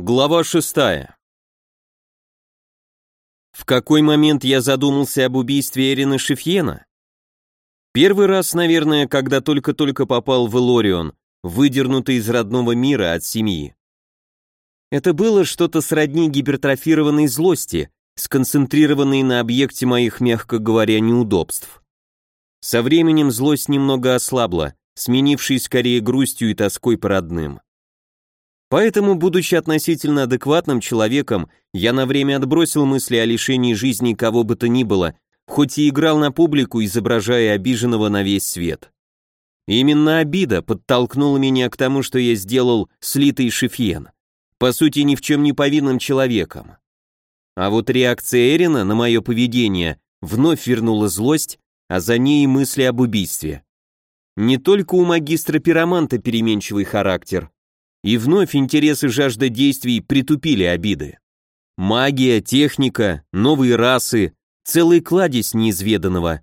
Глава шестая. В какой момент я задумался об убийстве Эрина Шефьена? Первый раз, наверное, когда только-только попал в Элорион, выдернутый из родного мира от семьи. Это было что-то сродни гипертрофированной злости, сконцентрированной на объекте моих, мягко говоря, неудобств. Со временем злость немного ослабла, сменившись скорее грустью и тоской по родным. Поэтому, будучи относительно адекватным человеком, я на время отбросил мысли о лишении жизни кого бы то ни было, хоть и играл на публику, изображая обиженного на весь свет. Именно обида подтолкнула меня к тому, что я сделал слитый шефьен, по сути ни в чем не повинным человеком. А вот реакция Эрина на мое поведение вновь вернула злость, а за ней мысли об убийстве. Не только у магистра пироманта переменчивый характер, и вновь интересы жажда действий притупили обиды. Магия, техника, новые расы, целый кладезь неизведанного.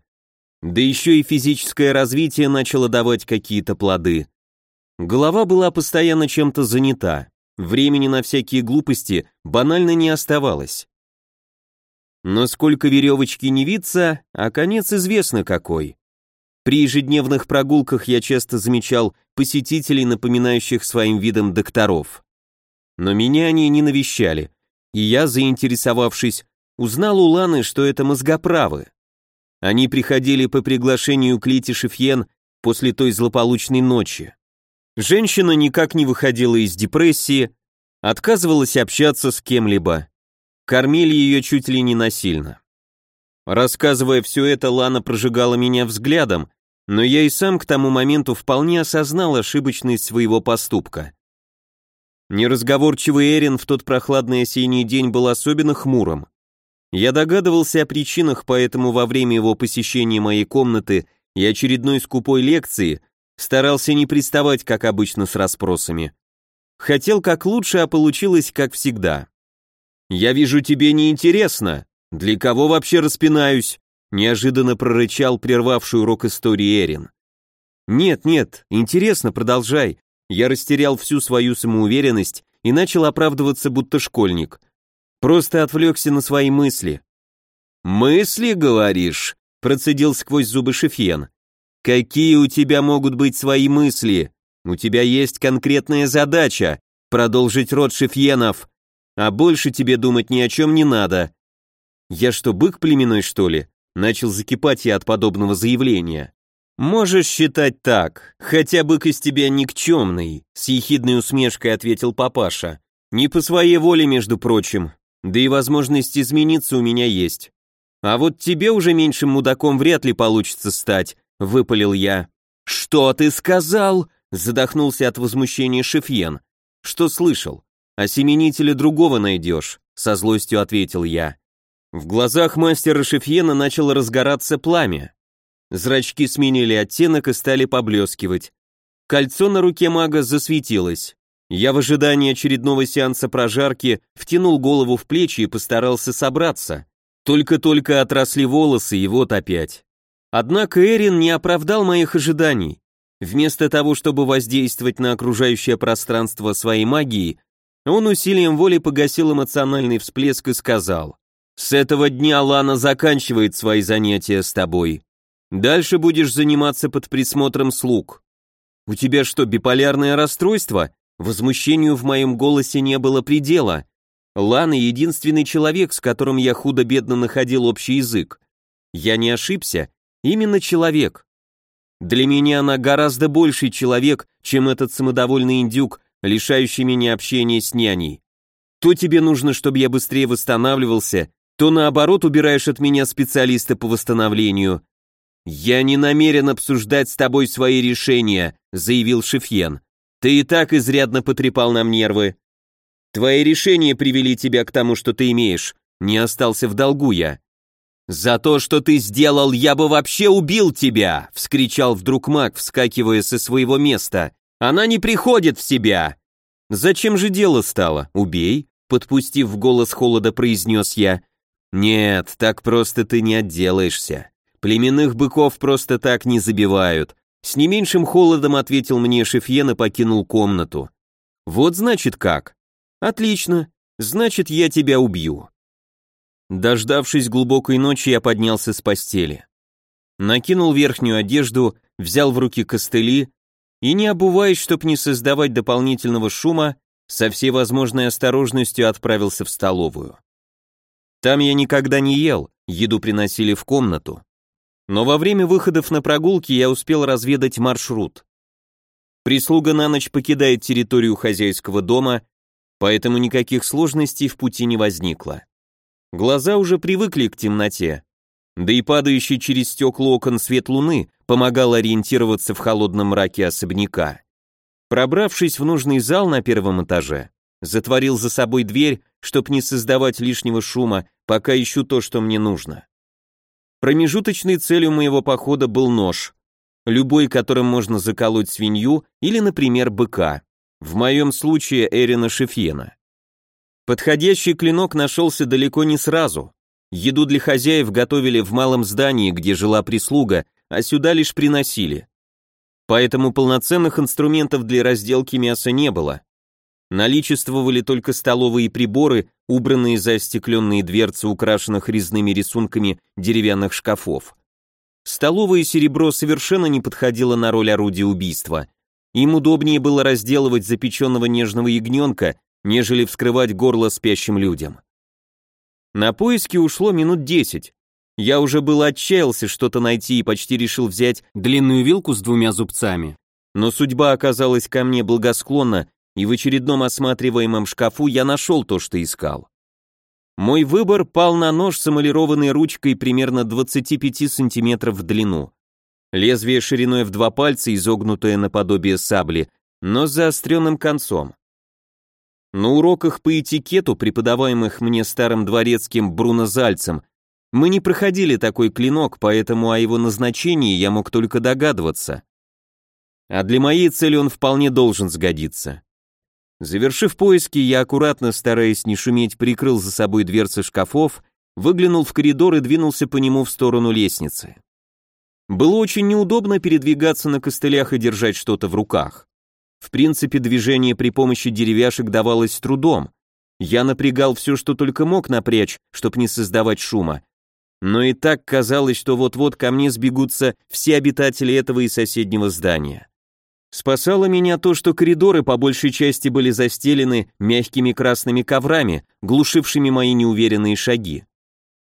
Да еще и физическое развитие начало давать какие-то плоды. Голова была постоянно чем-то занята, времени на всякие глупости банально не оставалось. Но сколько веревочки не виться, а конец известно какой. При ежедневных прогулках я часто замечал посетителей, напоминающих своим видом докторов. Но меня они не навещали, и я, заинтересовавшись, узнал у Ланы, что это мозгоправы. Они приходили по приглашению Клити Шефьен после той злополучной ночи. Женщина никак не выходила из депрессии, отказывалась общаться с кем-либо. Кормили ее чуть ли не насильно. Рассказывая все это, Лана прожигала меня взглядом, но я и сам к тому моменту вполне осознал ошибочность своего поступка. Неразговорчивый Эрин в тот прохладный осенний день был особенно хмурым. Я догадывался о причинах, поэтому во время его посещения моей комнаты и очередной скупой лекции старался не приставать, как обычно, с расспросами. Хотел как лучше, а получилось как всегда. «Я вижу, тебе неинтересно. Для кого вообще распинаюсь?» Неожиданно прорычал прервавший урок истории Эрин. «Нет, нет, интересно, продолжай». Я растерял всю свою самоуверенность и начал оправдываться, будто школьник. Просто отвлекся на свои мысли. «Мысли, говоришь?» — процедил сквозь зубы Шефьен. «Какие у тебя могут быть свои мысли? У тебя есть конкретная задача — продолжить род Шефьенов, а больше тебе думать ни о чем не надо. Я что, бык племенной, что ли? Начал закипать я от подобного заявления. «Можешь считать так, хотя бык из тебя никчемный», с ехидной усмешкой ответил папаша. «Не по своей воле, между прочим, да и возможность измениться у меня есть. А вот тебе уже меньшим мудаком вряд ли получится стать», выпалил я. «Что ты сказал?» задохнулся от возмущения Шефьен. «Что слышал? Осеменителя другого найдешь», со злостью ответил я. В глазах мастера Шефьена начало разгораться пламя. Зрачки сменили оттенок и стали поблескивать. Кольцо на руке мага засветилось. Я в ожидании очередного сеанса прожарки втянул голову в плечи и постарался собраться. Только-только отросли волосы, и вот опять. Однако Эрин не оправдал моих ожиданий. Вместо того, чтобы воздействовать на окружающее пространство своей магией, он усилием воли погасил эмоциональный всплеск и сказал с этого дня Лана заканчивает свои занятия с тобой. Дальше будешь заниматься под присмотром слуг. У тебя что, биполярное расстройство? Возмущению в моем голосе не было предела. Лана единственный человек, с которым я худо-бедно находил общий язык. Я не ошибся, именно человек. Для меня она гораздо больший человек, чем этот самодовольный индюк, лишающий меня общения с няней. То тебе нужно, чтобы я быстрее восстанавливался, то наоборот убираешь от меня специалиста по восстановлению. Я не намерен обсуждать с тобой свои решения, заявил Шефьен. Ты и так изрядно потрепал нам нервы. Твои решения привели тебя к тому, что ты имеешь. Не остался в долгу я. За то, что ты сделал, я бы вообще убил тебя, вскричал вдруг Мак, вскакивая со своего места. Она не приходит в себя. Зачем же дело стало? Убей, подпустив в голос холода, произнес я. «Нет, так просто ты не отделаешься. Племенных быков просто так не забивают». С не меньшим холодом ответил мне Шефьен и покинул комнату. «Вот значит как. Отлично, значит, я тебя убью. Дождавшись глубокой ночи, я поднялся с постели. Накинул верхнюю одежду, взял в руки костыли и, не обуваясь, чтобы не создавать дополнительного шума, со всей возможной осторожностью отправился в столовую. Там я никогда не ел, еду приносили в комнату. Но во время выходов на прогулки я успел разведать маршрут. Прислуга на ночь покидает территорию хозяйского дома, поэтому никаких сложностей в пути не возникло. Глаза уже привыкли к темноте, да и падающий через стекла окон свет луны помогал ориентироваться в холодном мраке особняка. Пробравшись в нужный зал на первом этаже, затворил за собой дверь, чтоб не создавать лишнего шума, пока ищу то, что мне нужно. Промежуточной целью моего похода был нож, любой, которым можно заколоть свинью или, например, быка. В моем случае Эрина Шефьена. Подходящий клинок нашелся далеко не сразу. Еду для хозяев готовили в малом здании, где жила прислуга, а сюда лишь приносили поэтому полноценных инструментов для разделки мяса не было. Наличествовали только столовые приборы, убранные за остекленные дверцы, украшенных резными рисунками деревянных шкафов. Столовое серебро совершенно не подходило на роль орудия убийства. Им удобнее было разделывать запеченного нежного ягненка, нежели вскрывать горло спящим людям. На поиски ушло минут десять, я уже было отчаялся что-то найти и почти решил взять длинную вилку с двумя зубцами. Но судьба оказалась ко мне благосклонна, и в очередном осматриваемом шкафу я нашел то, что искал. Мой выбор пал на нож с эмалированной ручкой примерно 25 сантиметров в длину. Лезвие шириной в два пальца, изогнутое наподобие сабли, но с заостренным концом. На уроках по этикету, преподаваемых мне старым дворецким Бруно Зальцем, мы не проходили такой клинок, поэтому о его назначении я мог только догадываться. А для моей цели он вполне должен сгодиться. Завершив поиски, я аккуратно, стараясь не шуметь, прикрыл за собой дверцы шкафов, выглянул в коридор и двинулся по нему в сторону лестницы. Было очень неудобно передвигаться на костылях и держать что-то в руках. В принципе, движение при помощи деревяшек давалось с трудом. Я напрягал все, что только мог напрячь, чтобы не создавать шума, но и так казалось, что вот-вот ко мне сбегутся все обитатели этого и соседнего здания. Спасало меня то, что коридоры по большей части были застелены мягкими красными коврами, глушившими мои неуверенные шаги.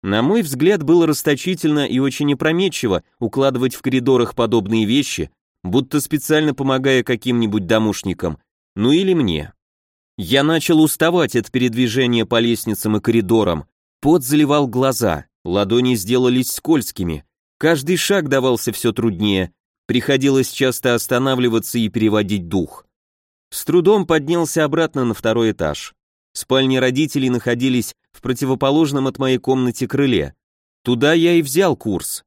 На мой взгляд, было расточительно и очень опрометчиво укладывать в коридорах подобные вещи, будто специально помогая каким-нибудь домушникам, ну или мне. Я начал уставать от передвижения по лестницам и коридорам, пот заливал глаза, Ладони сделались скользкими, каждый шаг давался все труднее, приходилось часто останавливаться и переводить дух. С трудом поднялся обратно на второй этаж. Спальни родителей находились в противоположном от моей комнате крыле. Туда я и взял курс.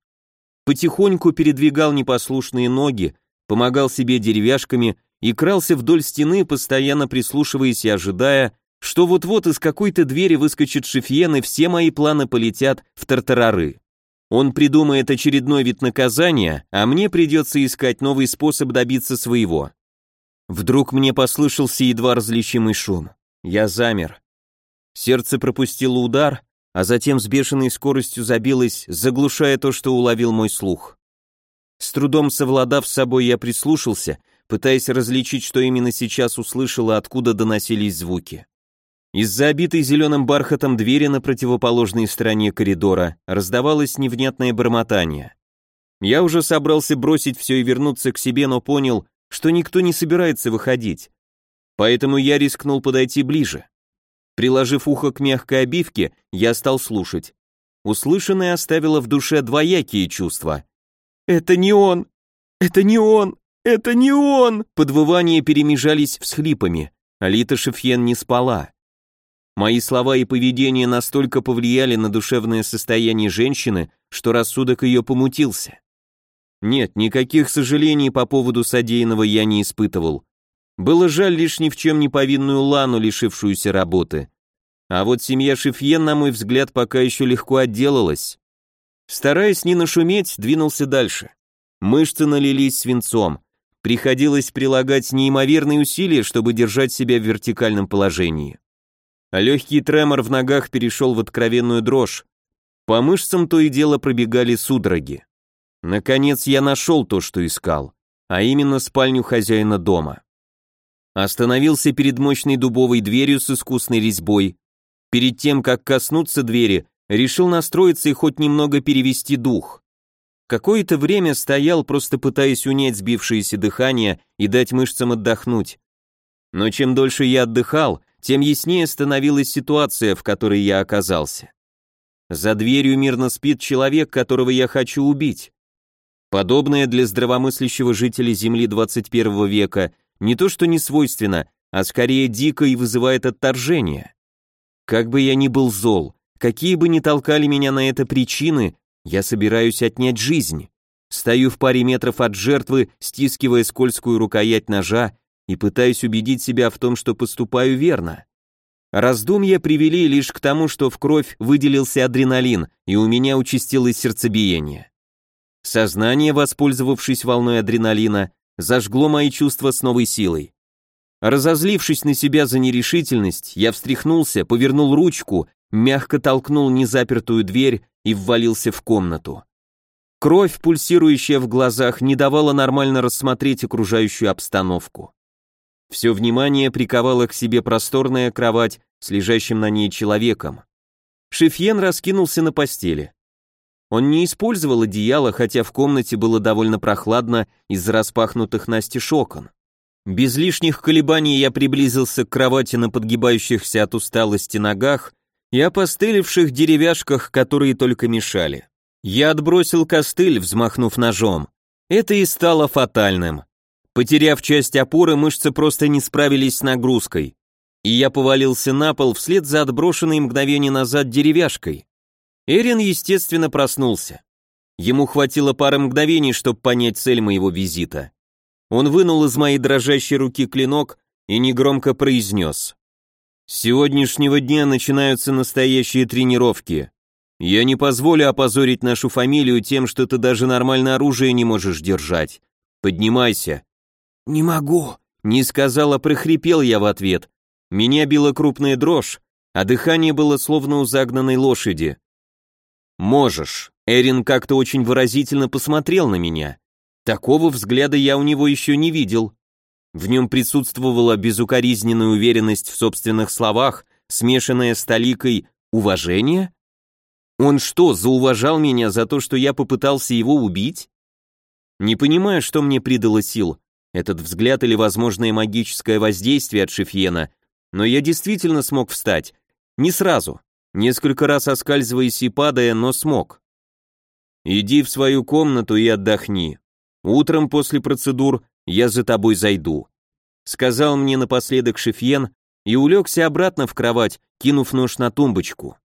Потихоньку передвигал непослушные ноги, помогал себе деревяшками и крался вдоль стены, постоянно прислушиваясь и ожидая, что вот-вот из какой-то двери выскочит Шефьен и все мои планы полетят в тартарары. Он придумает очередной вид наказания, а мне придется искать новый способ добиться своего. Вдруг мне послышался едва различимый шум. Я замер. Сердце пропустило удар, а затем с бешеной скоростью забилось, заглушая то, что уловил мой слух. С трудом совладав с собой, я прислушался, пытаясь различить, что именно сейчас услышал и откуда доносились звуки. Из-за обитой зеленым бархатом двери на противоположной стороне коридора раздавалось невнятное бормотание. Я уже собрался бросить все и вернуться к себе, но понял, что никто не собирается выходить. Поэтому я рискнул подойти ближе. Приложив ухо к мягкой обивке, я стал слушать. Услышанное оставило в душе двоякие чувства. «Это не он! Это не он! Это не он!» Подвывания перемежались всхлипами. Алита Шефьен не спала. Мои слова и поведение настолько повлияли на душевное состояние женщины, что рассудок ее помутился. Нет, никаких сожалений по поводу содеянного я не испытывал. Было жаль лишь ни в чем не повинную Лану, лишившуюся работы. А вот семья Шифьен, на мой взгляд, пока еще легко отделалась. Стараясь не нашуметь, двинулся дальше. Мышцы налились свинцом. Приходилось прилагать неимоверные усилия, чтобы держать себя в вертикальном положении. Легкий тремор в ногах перешел в откровенную дрожь. По мышцам то и дело пробегали судороги. Наконец я нашел то, что искал, а именно спальню хозяина дома. Остановился перед мощной дубовой дверью с искусной резьбой. Перед тем, как коснуться двери, решил настроиться и хоть немного перевести дух. Какое-то время стоял, просто пытаясь унять сбившееся дыхание и дать мышцам отдохнуть. Но чем дольше я отдыхал, тем яснее становилась ситуация, в которой я оказался. За дверью мирно спит человек, которого я хочу убить. Подобное для здравомыслящего жителя Земли 21 века не то что не свойственно, а скорее дико и вызывает отторжение. Как бы я ни был зол, какие бы ни толкали меня на это причины, я собираюсь отнять жизнь. Стою в паре метров от жертвы, стискивая скользкую рукоять ножа и пытаюсь убедить себя в том, что поступаю верно. Раздумья привели лишь к тому, что в кровь выделился адреналин, и у меня участилось сердцебиение. Сознание, воспользовавшись волной адреналина, зажгло мои чувства с новой силой. Разозлившись на себя за нерешительность, я встряхнулся, повернул ручку, мягко толкнул незапертую дверь и ввалился в комнату. Кровь, пульсирующая в глазах, не давала нормально рассмотреть окружающую обстановку. Все внимание приковала к себе просторная кровать с лежащим на ней человеком. Шефьен раскинулся на постели. Он не использовал одеяло, хотя в комнате было довольно прохладно из-за распахнутых настежь окон. Без лишних колебаний я приблизился к кровати на подгибающихся от усталости ногах и опостылевших деревяшках, которые только мешали. Я отбросил костыль, взмахнув ножом. Это и стало фатальным. Потеряв часть опоры, мышцы просто не справились с нагрузкой, и я повалился на пол вслед за отброшенной мгновение назад деревяшкой. Эрин, естественно, проснулся. Ему хватило пары мгновений, чтобы понять цель моего визита. Он вынул из моей дрожащей руки клинок и негромко произнес. С сегодняшнего дня начинаются настоящие тренировки. Я не позволю опозорить нашу фамилию тем, что ты даже нормальное оружие не можешь держать. Поднимайся. Не могу, не сказала, прохрипел я в ответ. Меня била крупная дрожь, а дыхание было словно у загнанной лошади. Можешь. Эрин как-то очень выразительно посмотрел на меня. Такого взгляда я у него еще не видел. В нем присутствовала безукоризненная уверенность в собственных словах, смешанная с толикой уважения? Он что, зауважал меня за то, что я попытался его убить? Не понимаю, что мне придало сил, этот взгляд или возможное магическое воздействие от Шефьена, но я действительно смог встать. Не сразу, несколько раз оскальзываясь и падая, но смог. «Иди в свою комнату и отдохни. Утром после процедур я за тобой зайду», сказал мне напоследок Шефьен и улегся обратно в кровать, кинув нож на тумбочку.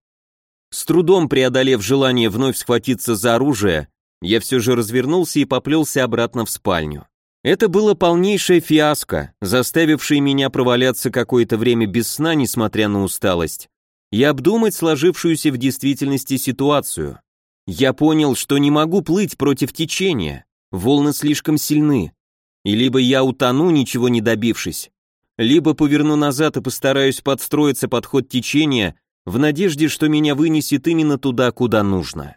С трудом преодолев желание вновь схватиться за оружие, я все же развернулся и поплелся обратно в спальню. Это было полнейшее фиаско, заставившее меня проваляться какое-то время без сна, несмотря на усталость, и обдумать сложившуюся в действительности ситуацию. Я понял, что не могу плыть против течения, волны слишком сильны. И либо я утону, ничего не добившись, либо поверну назад и постараюсь подстроиться под ход течения в надежде, что меня вынесет именно туда, куда нужно.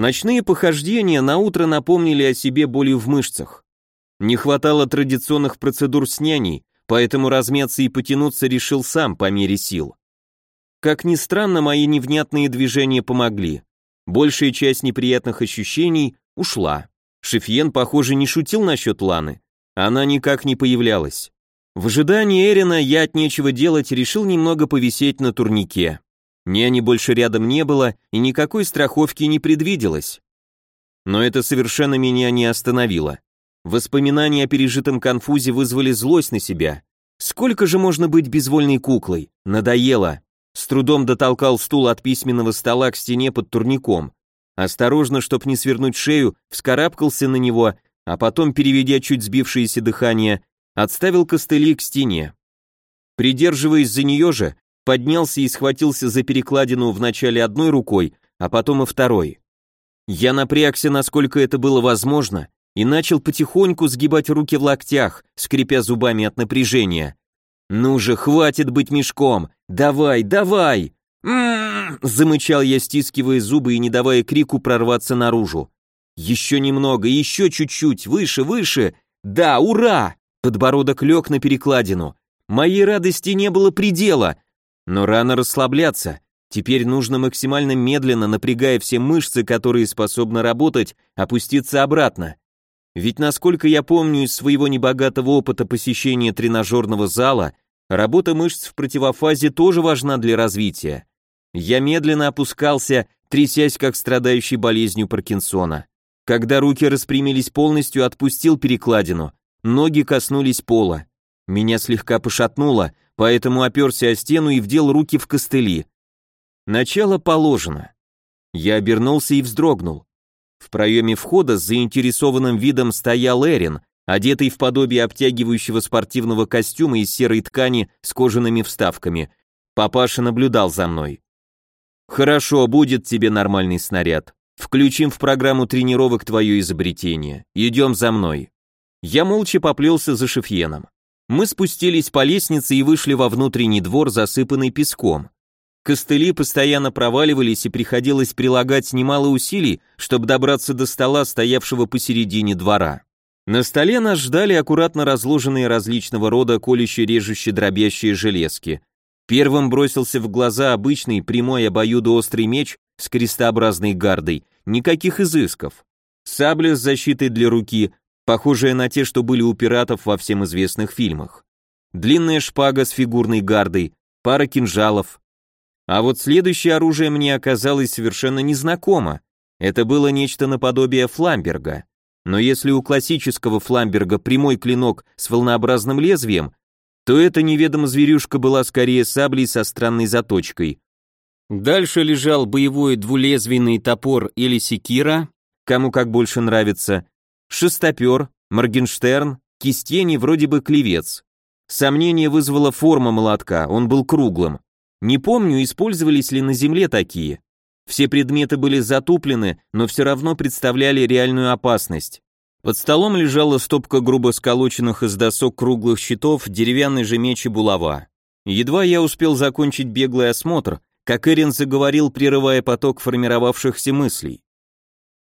Ночные похождения на утро напомнили о себе болью в мышцах. Не хватало традиционных процедур с няней, поэтому размяться и потянуться решил сам по мере сил. Как ни странно, мои невнятные движения помогли. Большая часть неприятных ощущений ушла. Шефьен, похоже, не шутил насчет Ланы. Она никак не появлялась. В ожидании Эрина я от нечего делать решил немного повисеть на турнике. Няни больше рядом не было, и никакой страховки не предвиделось. Но это совершенно меня не остановило. Воспоминания о пережитом конфузе вызвали злость на себя. Сколько же можно быть безвольной куклой? Надоело. С трудом дотолкал стул от письменного стола к стене под турником. Осторожно, чтоб не свернуть шею, вскарабкался на него, а потом, переведя чуть сбившееся дыхание, отставил костыли к стене. Придерживаясь за нее же, поднялся и схватился за перекладину вначале одной рукой, а потом и второй. Я напрягся, насколько это было возможно, и начал потихоньку сгибать руки в локтях, скрипя зубами от напряжения. «Ну же, хватит быть мешком! Давай, давай!» «М-м-м!» замычал я, стискивая зубы и не давая крику прорваться наружу. «Еще немного, еще чуть-чуть, выше, выше! Да, ура!» Подбородок лег на перекладину. Моей радости не было предела. Но рано расслабляться. Теперь нужно максимально медленно, напрягая все мышцы, которые способны работать, опуститься обратно. Ведь насколько я помню из своего небогатого опыта посещения тренажерного зала, работа мышц в противофазе тоже важна для развития. Я медленно опускался, трясясь как страдающий болезнью Паркинсона. Когда руки распрямились полностью, отпустил перекладину. Ноги коснулись пола. Меня слегка пошатнуло, поэтому оперся о стену и вдел руки в костыли. Начало положено. Я обернулся и вздрогнул. В проеме входа с заинтересованным видом стоял Эрин, одетый в подобие обтягивающего спортивного костюма из серой ткани с кожаными вставками. Папаша наблюдал за мной. «Хорошо, будет тебе нормальный снаряд. Включим в программу тренировок твое изобретение. Идем за мной». Я молча поплелся за Шефьеном. Мы спустились по лестнице и вышли во внутренний двор, засыпанный песком. Костыли постоянно проваливались, и приходилось прилагать немало усилий, чтобы добраться до стола, стоявшего посередине двора. На столе нас ждали аккуратно разложенные различного рода колюще-режуще дробящие железки. Первым бросился в глаза обычный прямой обоюдоострый меч с крестообразной гардой, никаких изысков. Сабля с защитой для руки, похожая на те, что были у пиратов во всем известных фильмах. Длинная шпага с фигурной гардой, пара кинжалов, а вот следующее оружие мне оказалось совершенно незнакомо. Это было нечто наподобие фламберга. Но если у классического фламберга прямой клинок с волнообразным лезвием, то эта неведомо зверюшка была скорее саблей со странной заточкой. Дальше лежал боевой двулезвийный топор или секира, кому как больше нравится, шестопер, Моргенштерн, кистень и вроде бы клевец. Сомнение вызвала форма молотка, он был круглым. Не помню, использовались ли на Земле такие. Все предметы были затуплены, но все равно представляли реальную опасность. Под столом лежала стопка грубо сколоченных из досок круглых щитов, деревянный же меч и булава. Едва я успел закончить беглый осмотр, как Эрин заговорил, прерывая поток формировавшихся мыслей.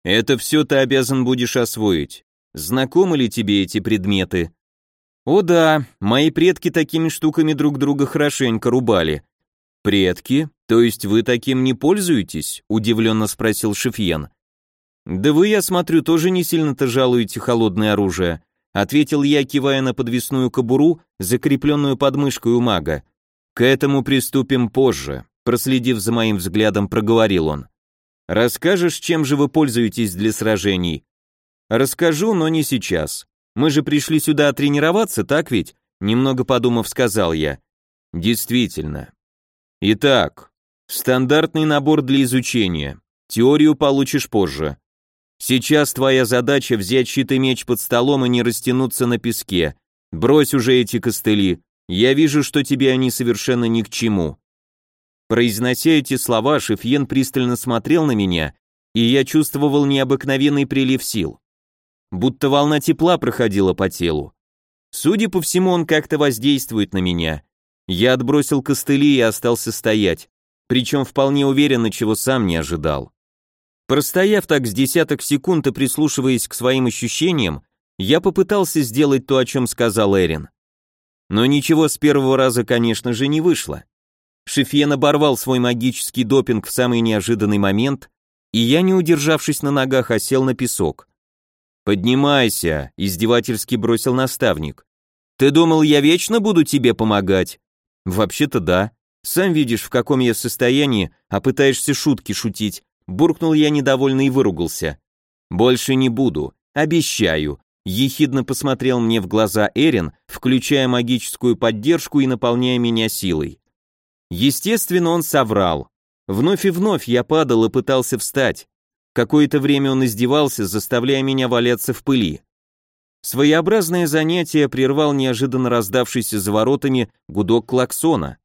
«Это все ты обязан будешь освоить. Знакомы ли тебе эти предметы?» «О да, мои предки такими штуками друг друга хорошенько рубали. «Предки? То есть вы таким не пользуетесь?» – удивленно спросил Шефьен. «Да вы, я смотрю, тоже не сильно-то жалуете холодное оружие», – ответил я, кивая на подвесную кобуру, закрепленную под мышкой у мага. «К этому приступим позже», – проследив за моим взглядом, проговорил он. «Расскажешь, чем же вы пользуетесь для сражений?» «Расскажу, но не сейчас. Мы же пришли сюда тренироваться, так ведь?» Немного подумав, сказал я. «Действительно, Итак, стандартный набор для изучения. Теорию получишь позже. Сейчас твоя задача взять щит и меч под столом и не растянуться на песке. Брось уже эти костыли. Я вижу, что тебе они совершенно ни к чему. Произнося эти слова, Шефьен пристально смотрел на меня, и я чувствовал необыкновенный прилив сил. Будто волна тепла проходила по телу. Судя по всему, он как-то воздействует на меня, я отбросил костыли и остался стоять, причем вполне уверенно, чего сам не ожидал. Простояв так с десяток секунд и прислушиваясь к своим ощущениям, я попытался сделать то, о чем сказал Эрин. Но ничего с первого раза, конечно же, не вышло. Шефьен оборвал свой магический допинг в самый неожиданный момент, и я, не удержавшись на ногах, осел на песок. «Поднимайся», — издевательски бросил наставник. «Ты думал, я вечно буду тебе помогать? «Вообще-то да. Сам видишь, в каком я состоянии, а пытаешься шутки шутить». Буркнул я недовольно и выругался. «Больше не буду. Обещаю». Ехидно посмотрел мне в глаза Эрин, включая магическую поддержку и наполняя меня силой. Естественно, он соврал. Вновь и вновь я падал и пытался встать. Какое-то время он издевался, заставляя меня валяться в пыли. Своеобразное занятие прервал неожиданно раздавшийся за воротами гудок клаксона.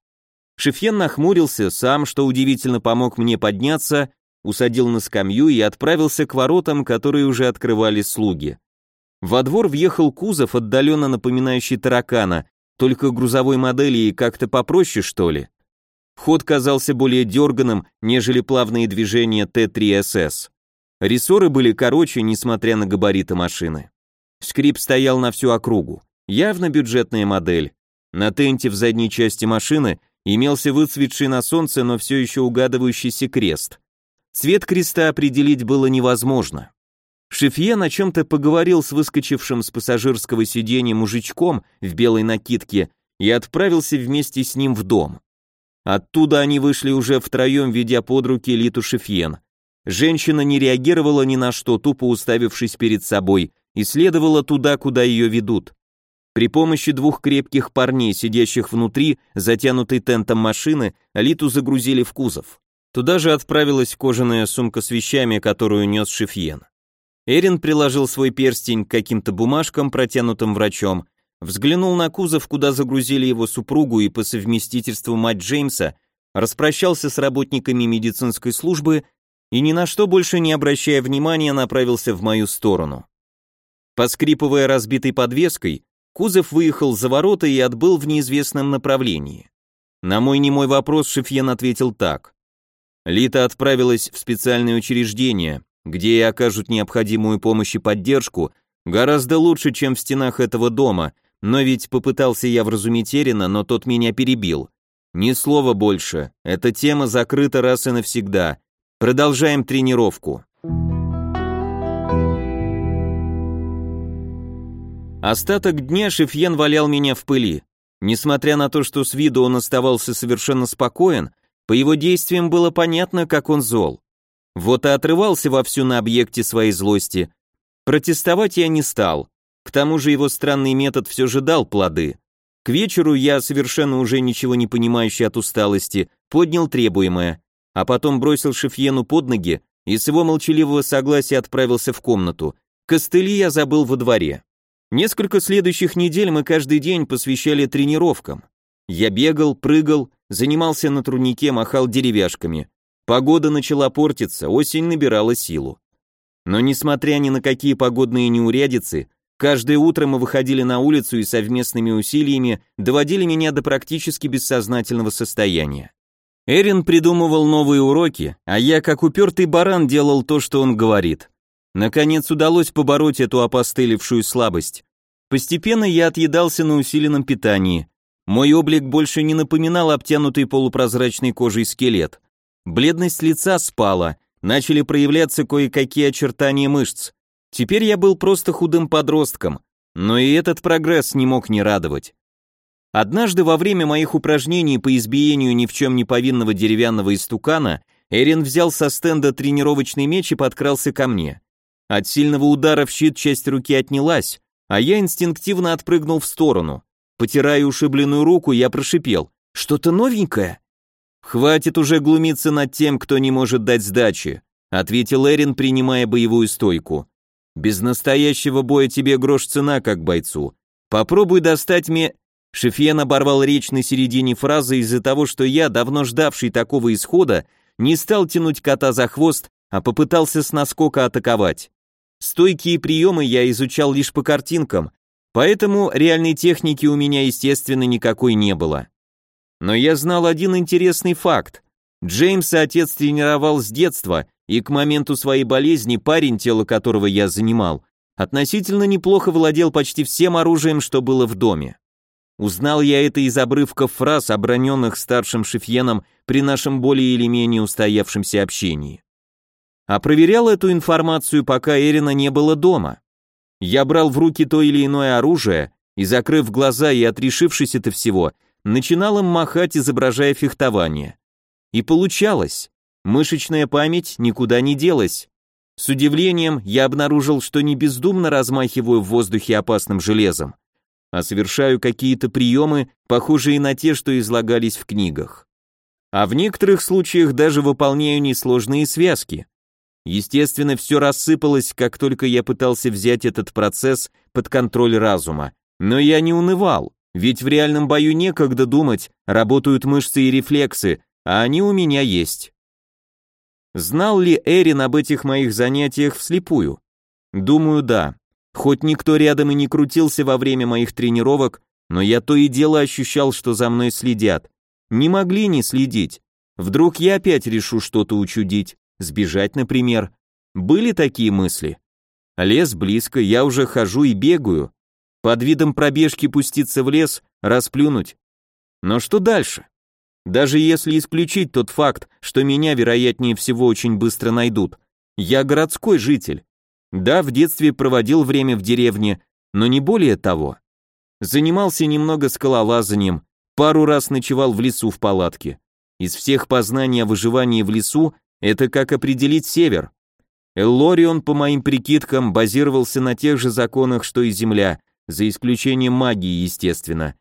Шефьен нахмурился, сам, что удивительно помог мне подняться, усадил на скамью и отправился к воротам, которые уже открывали слуги. Во двор въехал кузов, отдаленно напоминающий таракана, только грузовой модели и как-то попроще, что ли. Ход казался более дерганым, нежели плавные движения Т-3СС. Рессоры были короче, несмотря на габариты машины. Скрип стоял на всю округу. Явно бюджетная модель. На тенте в задней части машины имелся выцветший на солнце, но все еще угадывающийся крест. Цвет креста определить было невозможно. Шефье на чем-то поговорил с выскочившим с пассажирского сиденья мужичком в белой накидке и отправился вместе с ним в дом. Оттуда они вышли уже втроем, ведя под руки Литу Шефьен. Женщина не реагировала ни на что, тупо уставившись перед собой, и следовала туда, куда ее ведут. При помощи двух крепких парней, сидящих внутри, затянутой тентом машины, Литу загрузили в кузов. Туда же отправилась кожаная сумка с вещами, которую нес Шефьен. Эрин приложил свой перстень к каким-то бумажкам, протянутым врачом, взглянул на кузов, куда загрузили его супругу и по совместительству мать Джеймса, распрощался с работниками медицинской службы и ни на что больше не обращая внимания направился в мою сторону. Поскрипывая разбитой подвеской, кузов выехал за ворота и отбыл в неизвестном направлении. На мой немой вопрос Шефьен ответил так. Лита отправилась в специальное учреждение, где ей окажут необходимую помощь и поддержку, гораздо лучше, чем в стенах этого дома, но ведь попытался я вразумить Эрина, но тот меня перебил. Ни слова больше, эта тема закрыта раз и навсегда. Продолжаем тренировку. Остаток дня Шефьен валял меня в пыли. Несмотря на то, что с виду он оставался совершенно спокоен, по его действиям было понятно, как он зол. Вот и отрывался вовсю на объекте своей злости. Протестовать я не стал. К тому же его странный метод все же дал плоды. К вечеру я, совершенно уже ничего не понимающий от усталости, поднял требуемое, а потом бросил Шефьену под ноги и с его молчаливого согласия отправился в комнату. Костыли я забыл во дворе. Несколько следующих недель мы каждый день посвящали тренировкам. Я бегал, прыгал, занимался на турнике, махал деревяшками. Погода начала портиться, осень набирала силу. Но несмотря ни на какие погодные неурядицы, каждое утро мы выходили на улицу и совместными усилиями доводили меня до практически бессознательного состояния. Эрин придумывал новые уроки, а я, как упертый баран, делал то, что он говорит. Наконец удалось побороть эту опостылевшую слабость. Постепенно я отъедался на усиленном питании. Мой облик больше не напоминал обтянутый полупрозрачной кожей скелет. Бледность лица спала, начали проявляться кое-какие очертания мышц. Теперь я был просто худым подростком, но и этот прогресс не мог не радовать. Однажды во время моих упражнений по избиению ни в чем не повинного деревянного истукана Эрин взял со стенда тренировочный меч и подкрался ко мне. От сильного удара в щит часть руки отнялась, а я инстинктивно отпрыгнул в сторону. Потирая ушибленную руку, я прошипел. «Что-то новенькое?» «Хватит уже глумиться над тем, кто не может дать сдачи», ответил Эрин, принимая боевую стойку. «Без настоящего боя тебе грош цена, как бойцу. Попробуй достать мне...» Шефьен оборвал речь на середине фразы из-за того, что я, давно ждавший такого исхода, не стал тянуть кота за хвост, а попытался с наскока атаковать. Стойки и приемы я изучал лишь по картинкам, поэтому реальной техники у меня, естественно, никакой не было. Но я знал один интересный факт. Джеймса отец тренировал с детства, и к моменту своей болезни парень, тело которого я занимал, относительно неплохо владел почти всем оружием, что было в доме. Узнал я это из обрывков фраз, оброненных старшим Шефьеном при нашем более или менее устоявшемся общении. А проверял эту информацию, пока Эрина не было дома. Я брал в руки то или иное оружие, и, закрыв глаза и отрешившись от всего, начинал им махать, изображая фехтование. И получалось. Мышечная память никуда не делась. С удивлением я обнаружил, что не бездумно размахиваю в воздухе опасным железом, а совершаю какие-то приемы, похожие на те, что излагались в книгах. А в некоторых случаях даже выполняю несложные связки. Естественно, все рассыпалось, как только я пытался взять этот процесс под контроль разума. Но я не унывал. Ведь в реальном бою некогда думать, работают мышцы и рефлексы, а они у меня есть. Знал ли Эрин об этих моих занятиях вслепую? Думаю, да. Хоть никто рядом и не крутился во время моих тренировок, но я то и дело ощущал, что за мной следят. Не могли не следить. Вдруг я опять решу что-то учудить, сбежать, например. Были такие мысли. Лес близко, я уже хожу и бегаю. Под видом пробежки пуститься в лес, расплюнуть. Но что дальше? Даже если исключить тот факт, что меня, вероятнее всего, очень быстро найдут. Я городской житель. Да, в детстве проводил время в деревне, но не более того. Занимался немного скалолазанием, пару раз ночевал в лесу в палатке. Из всех познаний о выживании в лесу это как определить север. Эллорион, по моим прикидкам, базировался на тех же законах, что и Земля, за исключением магии, естественно.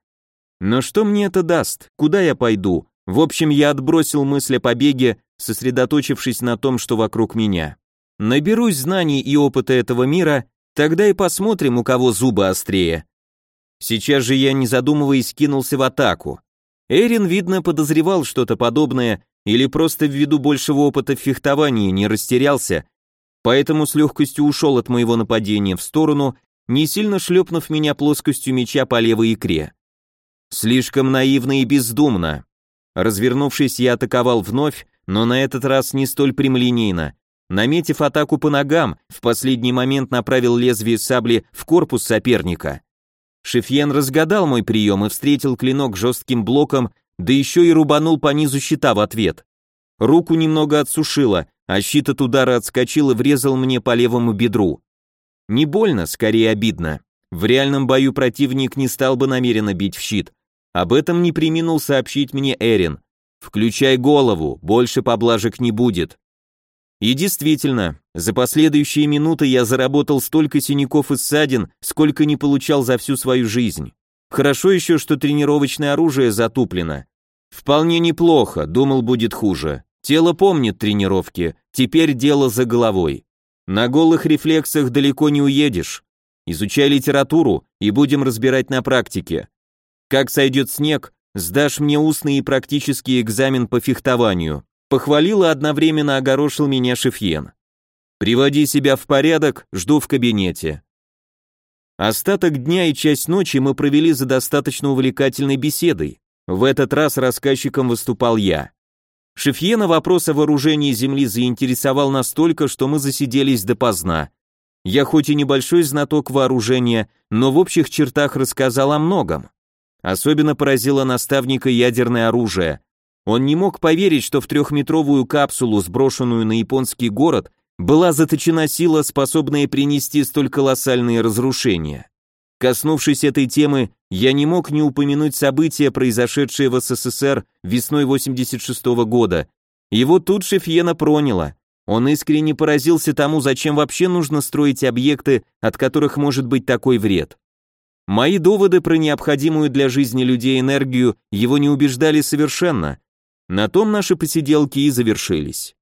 Но что мне это даст? Куда я пойду? В общем, я отбросил мысль о побеге, сосредоточившись на том, что вокруг меня. Наберусь знаний и опыта этого мира, тогда и посмотрим, у кого зубы острее. Сейчас же я, не задумываясь, кинулся в атаку. Эрин, видно, подозревал что-то подобное или просто ввиду большего опыта в фехтовании не растерялся, поэтому с легкостью ушел от моего нападения в сторону, не сильно шлепнув меня плоскостью меча по левой икре. Слишком наивно и бездумно. Развернувшись, я атаковал вновь, но на этот раз не столь прямолинейно. Наметив атаку по ногам, в последний момент направил лезвие сабли в корпус соперника. Шефьен разгадал мой прием и встретил клинок жестким блоком, да еще и рубанул по низу щита в ответ. Руку немного отсушило, а щит от удара отскочил и врезал мне по левому бедру. Не больно, скорее обидно. В реальном бою противник не стал бы намеренно бить в щит. Об этом не приминул сообщить мне Эрин. «Включай голову, больше поблажек не будет». И действительно, за последующие минуты я заработал столько синяков и ссадин, сколько не получал за всю свою жизнь. Хорошо еще, что тренировочное оружие затуплено. Вполне неплохо, думал будет хуже. Тело помнит тренировки, теперь дело за головой. На голых рефлексах далеко не уедешь. Изучай литературу и будем разбирать на практике. Как сойдет снег, сдашь мне устный и практический экзамен по фехтованию. Похвалил и одновременно огорошил меня Шефьен. Приводи себя в порядок, жду в кабинете. Остаток дня и часть ночи мы провели за достаточно увлекательной беседой. В этот раз рассказчиком выступал я. Шефьена вопрос о вооружении земли заинтересовал настолько, что мы засиделись допоздна. Я хоть и небольшой знаток вооружения, но в общих чертах рассказал о многом. Особенно поразило наставника ядерное оружие. Он не мог поверить, что в трехметровую капсулу, сброшенную на японский город, была заточена сила, способная принести столь колоссальные разрушения. Коснувшись этой темы, я не мог не упомянуть события, произошедшие в СССР весной 86 -го года. Его тут Шефьена проняло. Он искренне поразился тому, зачем вообще нужно строить объекты, от которых может быть такой вред. Мои доводы про необходимую для жизни людей энергию его не убеждали совершенно, на том наши посиделки и завершились.